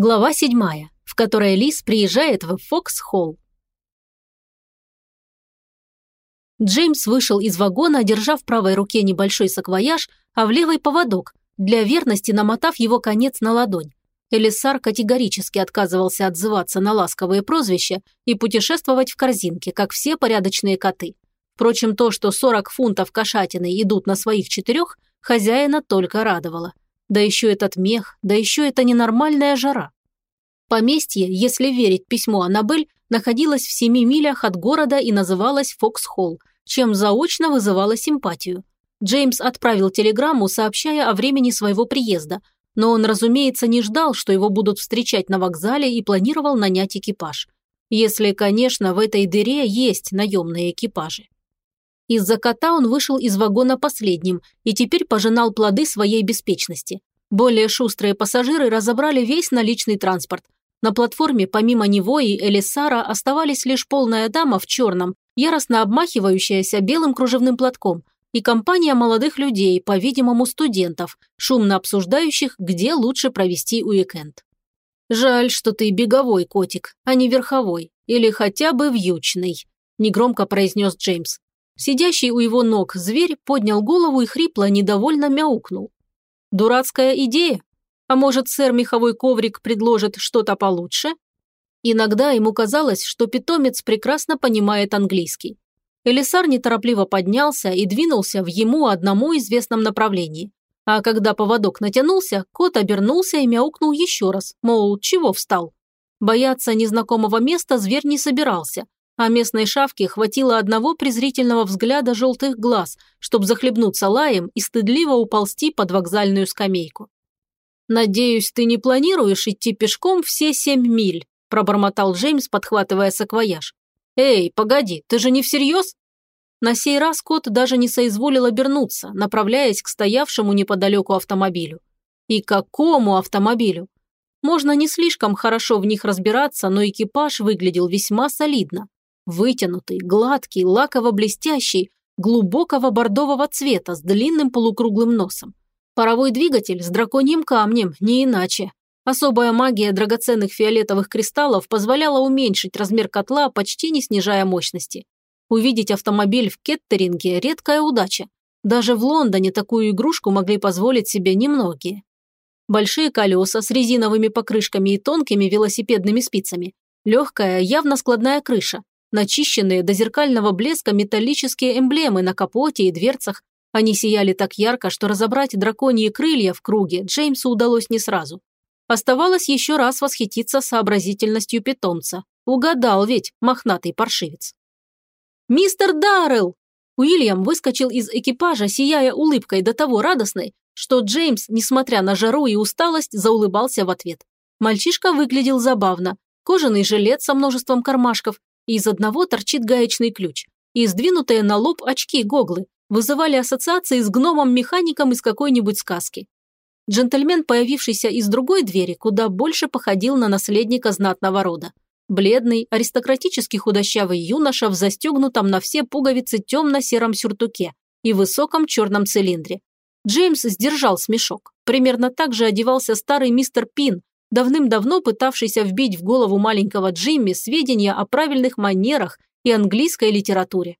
Глава седьмая, в которой Лис приезжает в Фокс-Холл. Джеймс вышел из вагона, держа в правой руке небольшой саквояж, а в левой поводок, для верности намотав его конец на ладонь. Элисар категорически отказывался отзываться на ласковые прозвища и путешествовать в корзинке, как все порядочные коты. Впрочем, то, что 40 фунтов кошатины идут на своих четырех, хозяина только радовало. Да еще этот мех, да еще эта ненормальная жара. Поместье, если верить письму Аннабель, находилось в семи милях от города и называлось Фокс-Холл, чем заочно вызывало симпатию. Джеймс отправил телеграмму, сообщая о времени своего приезда, но он, разумеется, не ждал, что его будут встречать на вокзале и планировал нанять экипаж. Если, конечно, в этой дыре есть наемные экипажи. Из-за кота он вышел из вагона последним и теперь пожинал плоды своей беспечности. Более шустрые пассажиры разобрали весь наличный транспорт. На платформе помимо него и Элисара оставались лишь полная дама в черном, яростно обмахивающаяся белым кружевным платком, и компания молодых людей, по-видимому студентов, шумно обсуждающих, где лучше провести уикенд. «Жаль, что ты беговой котик, а не верховой, или хотя бы вьючный», – негромко произнес Джеймс. Сидящий у его ног зверь поднял голову и хрипло недовольно мяукнул. «Дурацкая идея? А может, сэр меховой коврик предложит что-то получше?» Иногда ему казалось, что питомец прекрасно понимает английский. Элисар неторопливо поднялся и двинулся в ему одному известном направлении. А когда поводок натянулся, кот обернулся и мяукнул еще раз, мол, чего встал. Бояться незнакомого места зверь не собирался, а местной шавке хватило одного презрительного взгляда желтых глаз, чтобы захлебнуться лаем и стыдливо уползти под вокзальную скамейку. «Надеюсь, ты не планируешь идти пешком все семь миль», пробормотал Джеймс, подхватывая саквояж. «Эй, погоди, ты же не всерьез?» На сей раз кот даже не соизволил обернуться, направляясь к стоявшему неподалеку автомобилю. И какому автомобилю? Можно не слишком хорошо в них разбираться, но экипаж выглядел весьма солидно. Вытянутый, гладкий, лаково-блестящий, глубокого бордового цвета с длинным полукруглым носом. Паровой двигатель с драконьим камнем, не иначе. Особая магия драгоценных фиолетовых кристаллов позволяла уменьшить размер котла, почти не снижая мощности. Увидеть автомобиль в кеттеринге – редкая удача. Даже в Лондоне такую игрушку могли позволить себе немногие. Большие колеса с резиновыми покрышками и тонкими велосипедными спицами. Легкая, явно складная крыша. Начищенные до зеркального блеска металлические эмблемы на капоте и дверцах. Они сияли так ярко, что разобрать драконьи крылья в круге Джеймсу удалось не сразу. Оставалось еще раз восхититься сообразительностью питомца. Угадал ведь мохнатый паршивец. «Мистер Даррелл!» Уильям выскочил из экипажа, сияя улыбкой до того радостной, что Джеймс, несмотря на жару и усталость, заулыбался в ответ. Мальчишка выглядел забавно. Кожаный жилет со множеством кармашков, из одного торчит гаечный ключ, и сдвинутые на лоб очки-гоглы вызывали ассоциации с гномом-механиком из какой-нибудь сказки. Джентльмен, появившийся из другой двери, куда больше походил на наследника знатного рода. Бледный, аристократически худощавый юноша в застегнутом на все пуговицы темно-сером сюртуке и высоком черном цилиндре. Джеймс сдержал смешок. Примерно так же одевался старый мистер Пин, давным-давно пытавшийся вбить в голову маленького Джимми сведения о правильных манерах и английской литературе.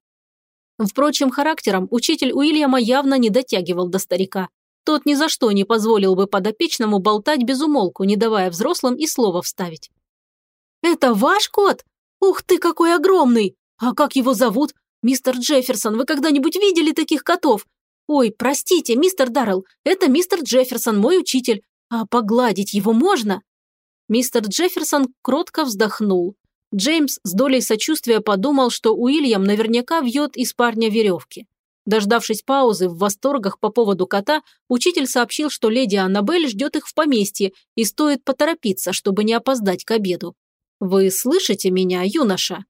Впрочем, характером учитель Уильяма явно не дотягивал до старика. Тот ни за что не позволил бы подопечному болтать без умолку, не давая взрослым и слова вставить. «Это ваш кот? Ух ты, какой огромный! А как его зовут? Мистер Джефферсон, вы когда-нибудь видели таких котов? Ой, простите, мистер Даррелл, это мистер Джефферсон, мой учитель. А погладить его можно? Мистер Джефферсон кротко вздохнул. Джеймс с долей сочувствия подумал, что Уильям наверняка вьет из парня веревки. Дождавшись паузы в восторгах по поводу кота, учитель сообщил, что леди Аннабель ждет их в поместье и стоит поторопиться, чтобы не опоздать к обеду. «Вы слышите меня, юноша?»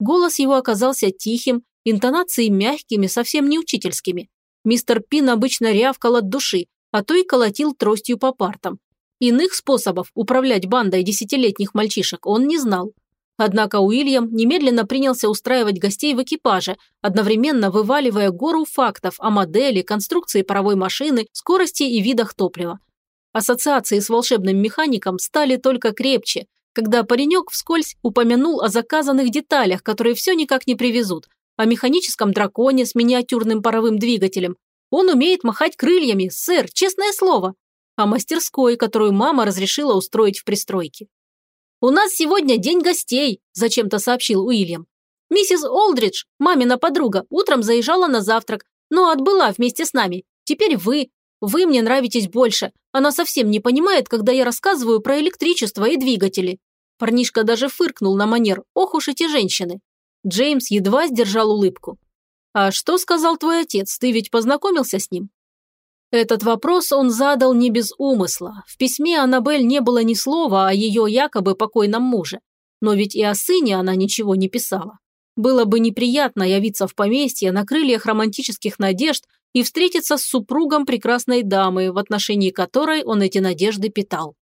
Голос его оказался тихим, интонации мягкими, совсем не учительскими. Мистер Пин обычно рявкал от души, а то и колотил тростью по партам. Иных способов управлять бандой десятилетних мальчишек он не знал. Однако Уильям немедленно принялся устраивать гостей в экипаже, одновременно вываливая гору фактов о модели, конструкции паровой машины, скорости и видах топлива. Ассоциации с волшебным механиком стали только крепче, когда паренек вскользь упомянул о заказанных деталях, которые все никак не привезут, о механическом драконе с миниатюрным паровым двигателем. Он умеет махать крыльями, сэр, честное слово. О мастерской, которую мама разрешила устроить в пристройке. «У нас сегодня день гостей», – зачем-то сообщил Уильям. «Миссис Олдридж, мамина подруга, утром заезжала на завтрак, но отбыла вместе с нами. Теперь вы. Вы мне нравитесь больше. Она совсем не понимает, когда я рассказываю про электричество и двигатели». Парнишка даже фыркнул на манер «Ох уж эти женщины». Джеймс едва сдержал улыбку. «А что сказал твой отец? Ты ведь познакомился с ним?» Этот вопрос он задал не без умысла. В письме Аннабель не было ни слова о ее якобы покойном муже. Но ведь и о сыне она ничего не писала. Было бы неприятно явиться в поместье на крыльях романтических надежд и встретиться с супругом прекрасной дамы, в отношении которой он эти надежды питал.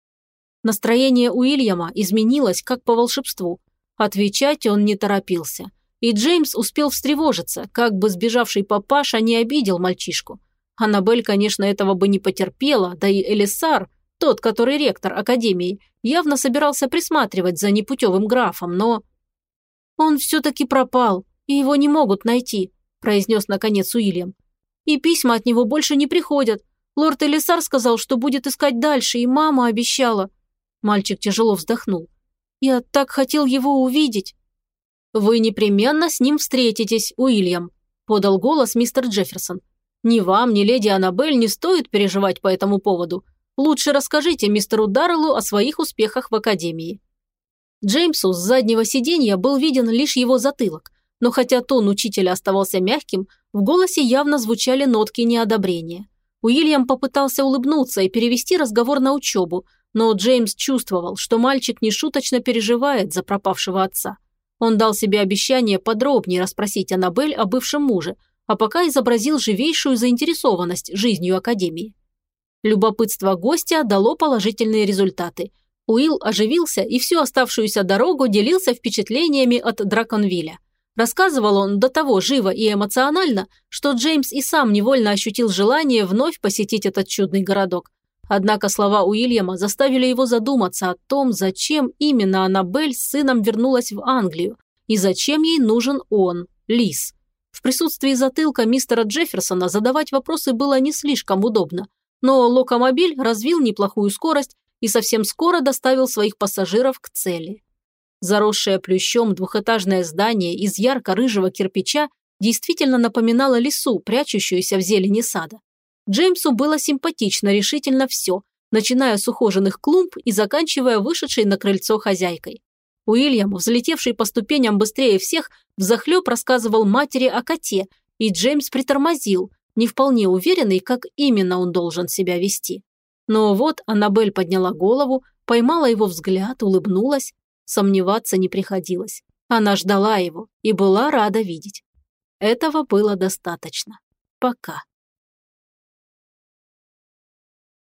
Настроение Уильяма изменилось как по волшебству. Отвечать он не торопился. И Джеймс успел встревожиться, как бы сбежавший папаша не обидел мальчишку. Аннабель, конечно, этого бы не потерпела, да и Элисар, тот, который ректор Академии, явно собирался присматривать за непутевым графом, но... «Он все-таки пропал, и его не могут найти», – произнес наконец Уильям. «И письма от него больше не приходят. Лорд Элисар сказал, что будет искать дальше, и мама обещала». Мальчик тяжело вздохнул. «Я так хотел его увидеть». «Вы непременно с ним встретитесь, Уильям», – подал голос мистер Джефферсон. «Ни вам, ни леди Аннабель не стоит переживать по этому поводу. Лучше расскажите мистеру Дарреллу о своих успехах в Академии». Джеймсу с заднего сиденья был виден лишь его затылок, но хотя тон учителя оставался мягким, в голосе явно звучали нотки неодобрения. Уильям попытался улыбнуться и перевести разговор на учебу, но Джеймс чувствовал, что мальчик нешуточно переживает за пропавшего отца. Он дал себе обещание подробнее расспросить Аннабель о бывшем муже, а пока изобразил живейшую заинтересованность жизнью Академии. Любопытство гостя дало положительные результаты, Уилл оживился и всю оставшуюся дорогу делился впечатлениями от Драконвилля. Рассказывал он до того живо и эмоционально, что Джеймс и сам невольно ощутил желание вновь посетить этот чудный городок. Однако слова Уильяма заставили его задуматься о том, зачем именно Аннабель с сыном вернулась в Англию и зачем ей нужен он, Лис. В присутствии затылка мистера Джефферсона задавать вопросы было не слишком удобно, но локомобиль развил неплохую скорость и совсем скоро доставил своих пассажиров к цели. Заросшее плющом двухэтажное здание из ярко-рыжего кирпича действительно напоминало лесу, прячущуюся в зелени сада. Джеймсу было симпатично решительно все, начиная с ухоженных клумб и заканчивая вышедшей на крыльцо хозяйкой. Уильям, взлетевший по ступеням быстрее всех, взахлеб рассказывал матери о коте, и Джеймс притормозил, не вполне уверенный, как именно он должен себя вести. Но вот Аннабель подняла голову, поймала его взгляд, улыбнулась. Сомневаться не приходилось. Она ждала его и была рада видеть. Этого было достаточно. Пока.